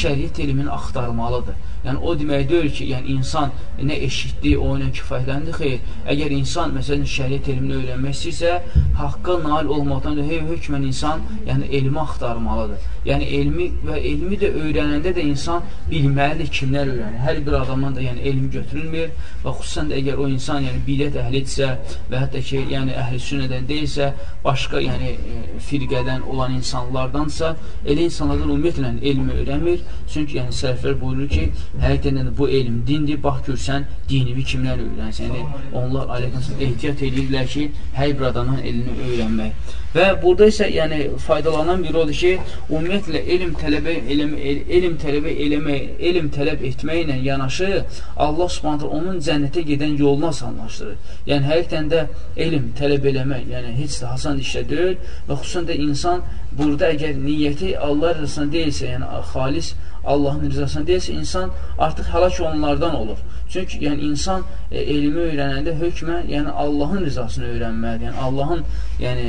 S1: şəriət elmini axtarmalıdır. Yəni o demək deyil ki, yəni insan nə eşitdi, o ilə kifayətləndi xeyr. Əgər insan məsələn şəriət elmini öyrənmək istəyirsə, haqqa nail olmaqdan da hey hökmən insan yəni elmi axtarmalıdır. Yəni elmi və elmi də öyrənəndə də insan bilməlidir kimlər öyrənir. Hər bir adamdan da yəni elm götürülmür və xüsusən də əgər o insan yəni bidət əhlidirsə və hətta ki, yəni əhl-i sünnədən deyilsə, başqa yəni e, firqədən olan insanlardansa, elə insanlardan ümumiyyətlə elmi öyrənmir. Çünki yəni sələflər buyurur ki, həqiqətən də bu elm dindir. Bax görsən, dinini kimlər öyrənsən. Yəni onlar aleyküm ehtiyat edirlər ki, hər bir adamın elini öyrənmək. Və burada isə yəni faydalanan biri odur ki, ümumiyyətlə elm tələbə elm, elm tələbə eləmək, elm tələb etməklə yanaşı Allah Subhanahu onun cənnətə gedən yolunu asanlaşdırır. Yəni həqiqətən də elm tələb eləmək, yəni heç də asan iş deyil və xüsusən də insan burada əgər niyyəti Allah rızasına deyilsə, yəni xalis Allahın rızasına deyilsə, insan artıq həlak olanlardan olur. Çünki yəni insan e, elmi öyrənəndə hökmə, yəni Allahın rızasını öyrənməlidir. Yəni Allahın yəni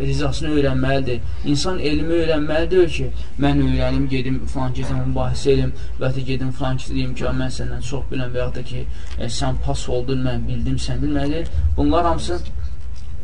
S1: rizasını öyrənməlidir. İnsan elmi öyrənməlidir ki, mən öyrənim, gedim filan kəsə mübahisə edim və ya gedim filan kəsə deyim ki, mən səndən çox biləm və ya da ki, e, sən pas oldun, mən bildim, sən bilmədi. Bunlar hamısı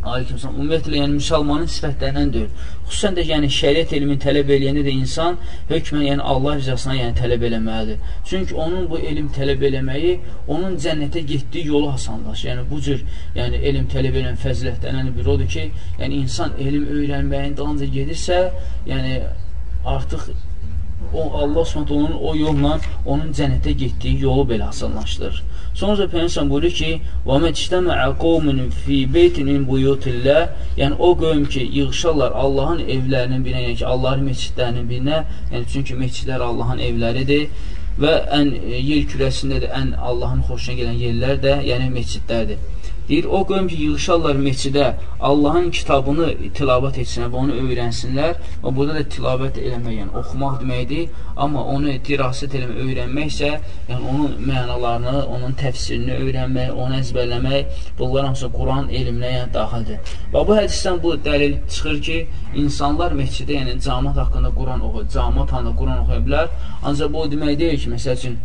S1: Aleykümselam. Ümumiyyətlə, yəni müsəlmanın sifətlərindən deyil. Xüsusən də yəni şəriət elmini tələb eləyəndə də insan hökmən yəni Allah rızasına yəni tələb eləməlidir. Çünki onun bu elm tələb eləməyi onun cənnətə getdiyi yolu asanlaşır. Yəni bu cür yəni elm tələb edən fəzilətlərindən biri odur ki, yəni insan elm öyrənməyin dalınca gedirsə, yəni artıq o Allah Subhanahu onun o yolla onun cənnətə getdiyi yolu belə asanlaşdırır. Sonra Peyğəmbər buyurur ki: "Və məctəmə qawmun fi beytin min buyutillah", yəni o qövm ki, yığışarlar Allahın evlərinin birinə, yəni ki, Allahın məscidlərinin birinə, yəni çünki məscidlər Allahın evləridir və ən yer kürəsində də ən Allahın xoşuna gələn yerlər də, yəni məscidlərdir. Deyir, o qövm ki, yığışarlar meçidə Allahın kitabını tilavət etsinlər və onu öyrənsinlər və burada da tilavət eləmək, yəni oxumaq deməkdir, amma onu dirasət eləmək, öyrənmək isə, yəni onun mənalarını, onun təfsirini öyrənmək, onu əzbərləmək, bunlar hamısı Quran elminə yəni daxildir. Və bu hədisdən bu dəlil çıxır ki, insanlar meçidə, yəni camat haqqında Quran oxuyur, camat haqqında Quran oxuya bilər, ancaq bu o demək deyil ki, məsəl üçün,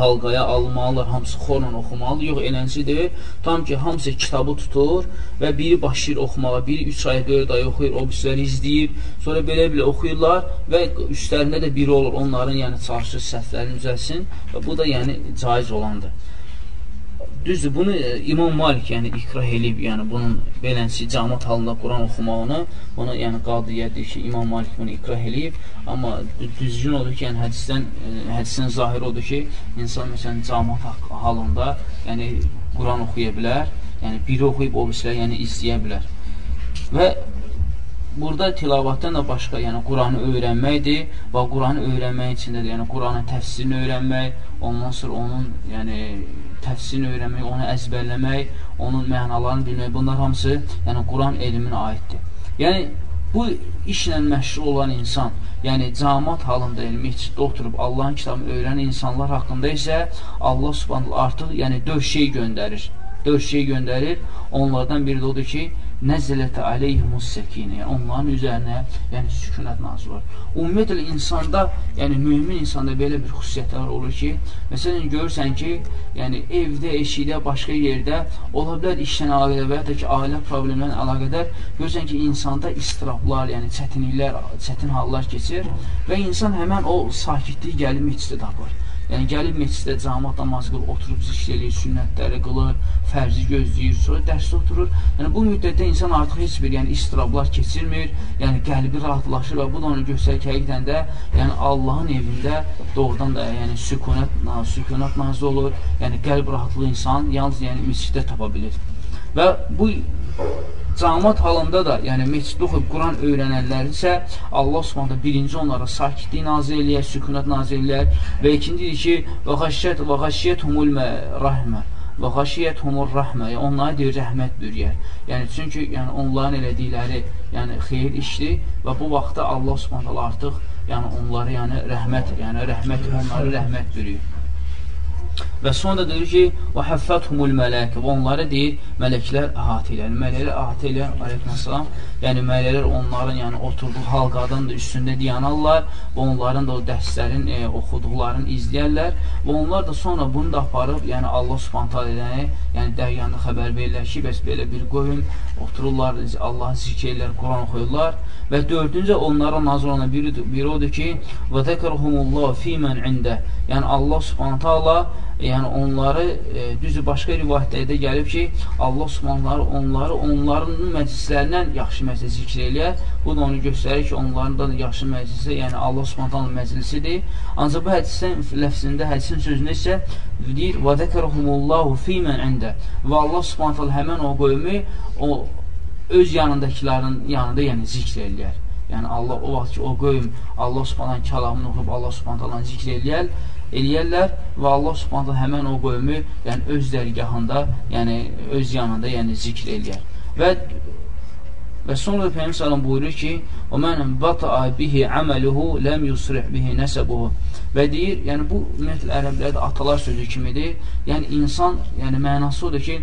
S1: halqaya almalılar, hamısı xorla oxumalı. Yox, eləncə deyil. Tam ki, hamısı kitabı tutur və biri başlayır oxumağa, biri 3 ay, 4 ay oxuyur, o birisləri izləyir. Sonra belə-belə oxuyurlar və üstlərində də biri olur, onların yəni çalışır səhvlərini düzəlsin və bu da yəni caiz olandır. Düzdür, bunu e, İmam Malik yəni ikrah eləyib, yəni bunun beləncə cəmat halında Quran oxumağını, bunu yəni qadiyyət deyir ki, İmam Malik bunu ikrah eləyib, amma düzgün odur ki, yəni hədisdən e, hədisdən zahir odur ki, insan məsələn cəmat halında yəni Quran oxuya bilər, yəni biri oxuyub o birisilər yəni izləyə bilər. Və burada tilavətdən də başqa, yəni Quranı öyrənməkdir və Quranı öyrənmək içində də, yəni Quranın təfsirini öyrənmək, ondan sonra onun yəni təfsirini öyrənmək, onu əzbərləmək, onun mənalarını bilmək, bunlar hamısı yəni Quran elminə aiddir. Yəni bu işlə məşğul olan insan, yəni camat halında, yəni məsciddə oturub Allahın kitabını öyrənən insanlar haqqında isə Allah Subhanahu artıq yəni 4 şey göndərir. 4 şey göndərir. Onlardan biri də odur ki, nəzələtə aleyhimus səkinə, yəni onların üzərinə yəni sükunət nazil olur. Ümumiyyətlə insanda, yəni mümin insanda belə bir xüsusiyyətlər olur ki, məsələn görürsən ki, yəni evdə, eşikdə, başqa yerdə ola bilər işlə əlaqədar və ya da ki, ailə problemlərlə əlaqədar görürsən ki, insanda istirablar, yəni çətinliklər, çətin hallar keçir və insan həmən o sakitliyi gəlib meclisdə tapır. Yəni gəlib məsciddə cəmaət namazı qılır, oturub zikr eləyir, sünnətləri qılır, fərzi gözləyir, sonra dərsdə oturur. Yəni bu müddətdə insan artıq heç bir yəni istirablar keçirmir, yəni qəlbi rahatlaşır və bu da onu göstərir ki, həqiqətən də yəni Allahın evində doğrudan da yəni sükunət, sükunət nazil olur. Yəni qəlb rahatlığı insan yalnız yəni məsciddə tapa bilir. Və bu Camat halında da, yəni meçiddə oxuyub Quran öyrənənlər isə Allah Subhanahu birinci onlara sakitlik nazil eləyər, sükunət nazil eləyər və ikincidir ki, və xəşiyyət və xəşiyyət humul rəhmə və xəşiyyət humur rəhmə, yəni onlara deyir rəhmət bürüyər. Yəni çünki yəni onların elədikləri, yəni xeyir işdir və bu vaxtda Allah Subhanahu artıq yəni onları yəni rəhmət, yəni rəhmət onları rəhmət bürüyür. Və sonra deyir ki, və həffəthumul mələkə və onları deyir, mələklər əhatə eləyər. Mələklər əhatə eləyər, aleykümselam. Yəni, mələklər onların yəni, oturduğu halqadan da üstündə dayanarlar və onların da o dərslərin e, oxuduqlarını izləyərlər və onlar da sonra bunu da aparıb, yəni Allah subhantal edəni, yəni dəryanda xəbər verirlər ki, bəs belə bir qoyun otururlar, Allahın zikr eləyər, Quran oxuyurlar və dördüncə onlara nazır olan biri, biri odur ki, və təkərhumullah fīmən ində, yəni Allah subhantal yəni onları, e, düzdür, başqa rivayətlərdə gəlib ki, Allah subhanları onları onların məclislərindən yaxşı məclis zikr eləyər. Bu da onu göstərir ki, onların da yaxşı məclisi, yəni Allah subhantanın məclisidir. Ancaq bu hədisin ləfzində, hədisin sözündə isə deyir, və zəkərhumullahu fīmən əndə və Allah subhantalı həmən o qoyumu o öz yanındakilərin yanında yəni zikr eləyər. Yəni Allah o vaxt ki, o qövm Allah Subhanahu kəlamını oxuyub Allah Subhanahu zikr eləyər, eləyərlər və Allah Subhanahu həmin o qövmü, yəni öz dərgahında, yəni öz yanında, yəni zikr eləyər. Və və sonra Peyğəmbər sallallahu buyurur ki: "O mənim bata'a bihi amaluhu lam yusrih bihi nasabuhu." Və deyir, yəni bu ümumiyyətlə ərəblərdə atalar sözü kimidir. Yəni insan, yəni mənası odur ki,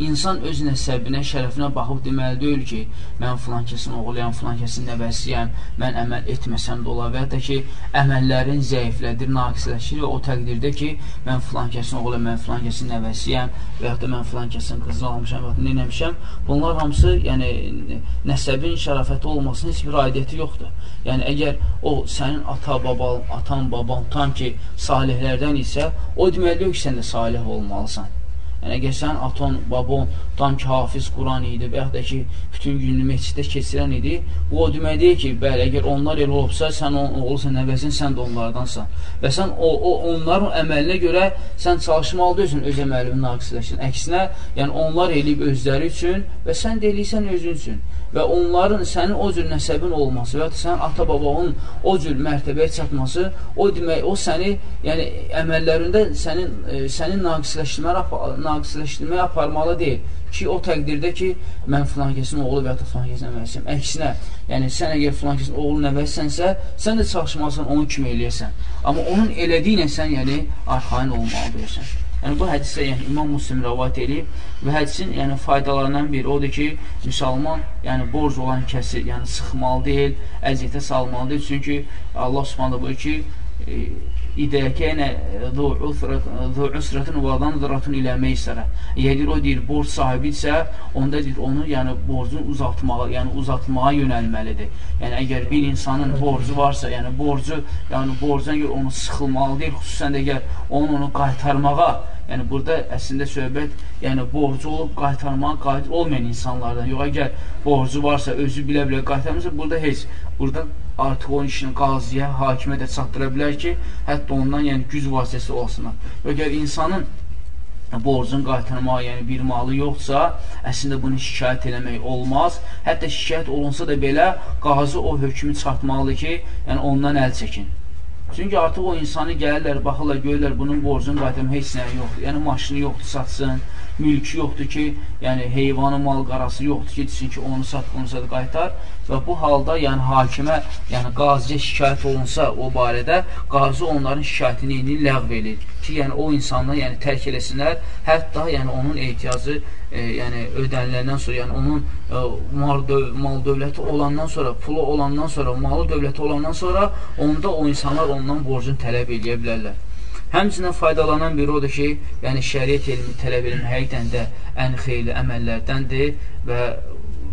S1: İnsan öz nəsəbinə, şərəfinə baxıb deməli deyil ki, mən filan kəsin oğluyam, filan kəsin nəvəsiyəm, mən əməl etməsəm də olar və hətta ki, əməllərin zəiflədir, naqisləşir o təqdirdə ki, mən filan kəsin oğluyam, mən filan kəsin nəvəsiyəm və yaxud da mən filan kəsin qızını almışam və yaxud da neynəmişəm. Bunlar hamısı, yəni, nəsəbin şərafəti olmasının heç bir aidiyyəti yoxdur. Yəni, əgər o sənin ata, baban, atan, baban tam ki, salihlərdən isə, o deməli ki, sən də salih olmalısan. Yəni, əgər sən aton, babon, tam ki, hafiz Quran idi və yaxud da ki, bütün gününü meçiddə keçirən idi, bu o demək deyil ki, bəli, əgər onlar elə olubsa, sən on, olursan nəvəsin, sən də onlardansan. Və sən o, o onların əməlinə görə sən çalışmalı deyilsin öz əməlini naqisləşin. Əksinə, yəni onlar eləyib özləri üçün və sən də eləyirsən özün üçün və onların sənin o cür nəsəbin olması və ya sənin ata-babanın o cür mərtəbəyə çatması, o demək, o səni, yəni əməllərində sənin, e, sənin naqisləşdirməyə, naqisləşdirməyə aparmalı deyil ki, o təqdirdə ki, mən filan kəsin oğlu və ya filan kəsin nəvəsiyəm. Əksinə, yəni sən əgər filan kəsin oğlu nəvəsisənsə, sən də çalışmalısan onun kimi eləyəsən. Amma onun elədiyinə sən, yəni, arxain olmalı deyirsən. Yəni bu hədisdə yəni İmam Müslim rivayet edib və hədisin yəni faydalarından biri odur ki, müsəlman yəni borc olan kəsi yəni sıxmalı deyil, əziyyətə salmalı deyil. Çünki Allah Subhanahu buyurur ki, e, İdə kənə zu usratin və zanzratun ilə meysərə. Əgər o deyir, borc sahibidirsə, onda deyir, onu yəni borcunu uzatmağa, yəni uzatmağa yönəlməlidir. Yəni əgər bir insanın borcu varsa, yəni borcu, yəni borcuna görə onu sıxılmalı deyil, xüsusən də əgər onu onu qaytarmağa Yəni burada əslində söhbət, yəni borcu olub qaytarmağa qadir olmayan insanlardan. Yox, əgər borcu varsa, özü bilə-bilə qaytarmırsa, burada heç, burada artıq o işini qaziyə, hakimə də çatdıra bilər ki, hətta ondan yəni güc vasitəsi olsunlar. Əgər insanın borcun qaytarmağa, yəni bir malı yoxsa, əslində bunu şikayət eləmək olmaz. Hətta şikayət olunsa da belə, qazi o hökmü çıxartmalıdır ki, yəni ondan əl çəkin. Çünki artıq o insanı gəlirlər, baxırlar, görürlər, bunun borcunu qaytarmaq heç nə yoxdur. Yəni, maşını yoxdur, satsın, mülkü yoxdur ki, yəni heyvanı, mal qarası yoxdur ki, desin ki, onu sat, bunu sat, qaytar. Və bu halda, yəni hakimə, yəni qaziyə şikayət olunsa o barədə, qazi onların şikayətini indi ləğv edir ki, yəni o insanlar yəni tərk eləsinlər, hətta yəni onun ehtiyacı e, yəni ödəniləndən sonra, yəni onun e, mal, döv mal dövləti olandan sonra, pulu olandan sonra, malı dövləti olandan sonra onda o insanlar ondan borcunu tələb edə bilərlər. Həmçinin faydalanan biri odur ki, yəni şəriət elmi tələb elmi həqiqdən də ən xeyli əməllərdəndir və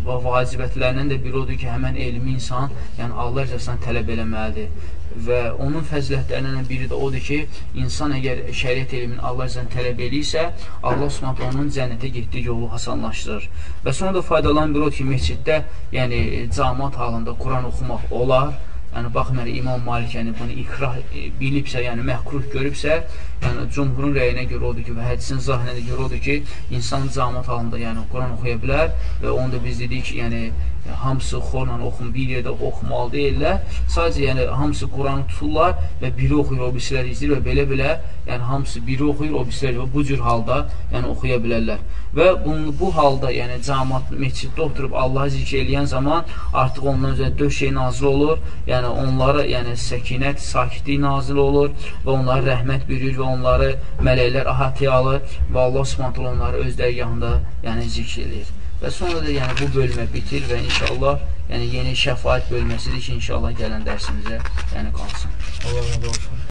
S1: və vacibətlərindən də biri odur ki, həmən elmi insan, yəni Allah rızasından tələb eləməlidir. Və onun fəzilətlərindən biri də odur ki, insan əgər şəriət elmini Allah rızasından tələb eləyirsə, Allah Subhanahu onun cənnətə getdiyi yolu hasanlaşdırır. Və sonra da faydalanan biri odur ki, məsciddə, yəni cəmaət halında Quran oxumaq olar yəni baxmayaraq İmam Malik yəni bunu ikrah e, bilibsə, yəni məhkruh görübsə, yəni cumhurun rəyinə görə odur ki, və hədisin zahirinə görə odur ki, insan cəmaət halında yəni Quran oxuya bilər və onu da biz dedik yəni hamısı xorla oxun, bir yerdə oxumalı deyirlər. Sadəcə yəni hamısı Quranı tuturlar və biri oxuyur, o birisilər izləyir və belə-belə, yəni hamısı biri oxuyur, o birisilər bu cür halda yəni oxuya bilərlər. Və bunu bu halda, yəni cəmaət məsciddə oturub Allahı zikr eləyən zaman artıq onların üzərində dörd şey nazil olur. Yəni onlara, yəni səkinət, sakitlik nazil olur və onlara rəhmət buyurur və onları mələklər əhatəyə alır və Allah Subhanahu onları öz dərgahında yəni zikr eləyir. Və sonra da yəni bu bölmə bitir və inşallah yəni yeni şəfaət bölməsidir ki, inşallah gələn dərsimizə yəni qalsın.
S2: Allah razı olsun.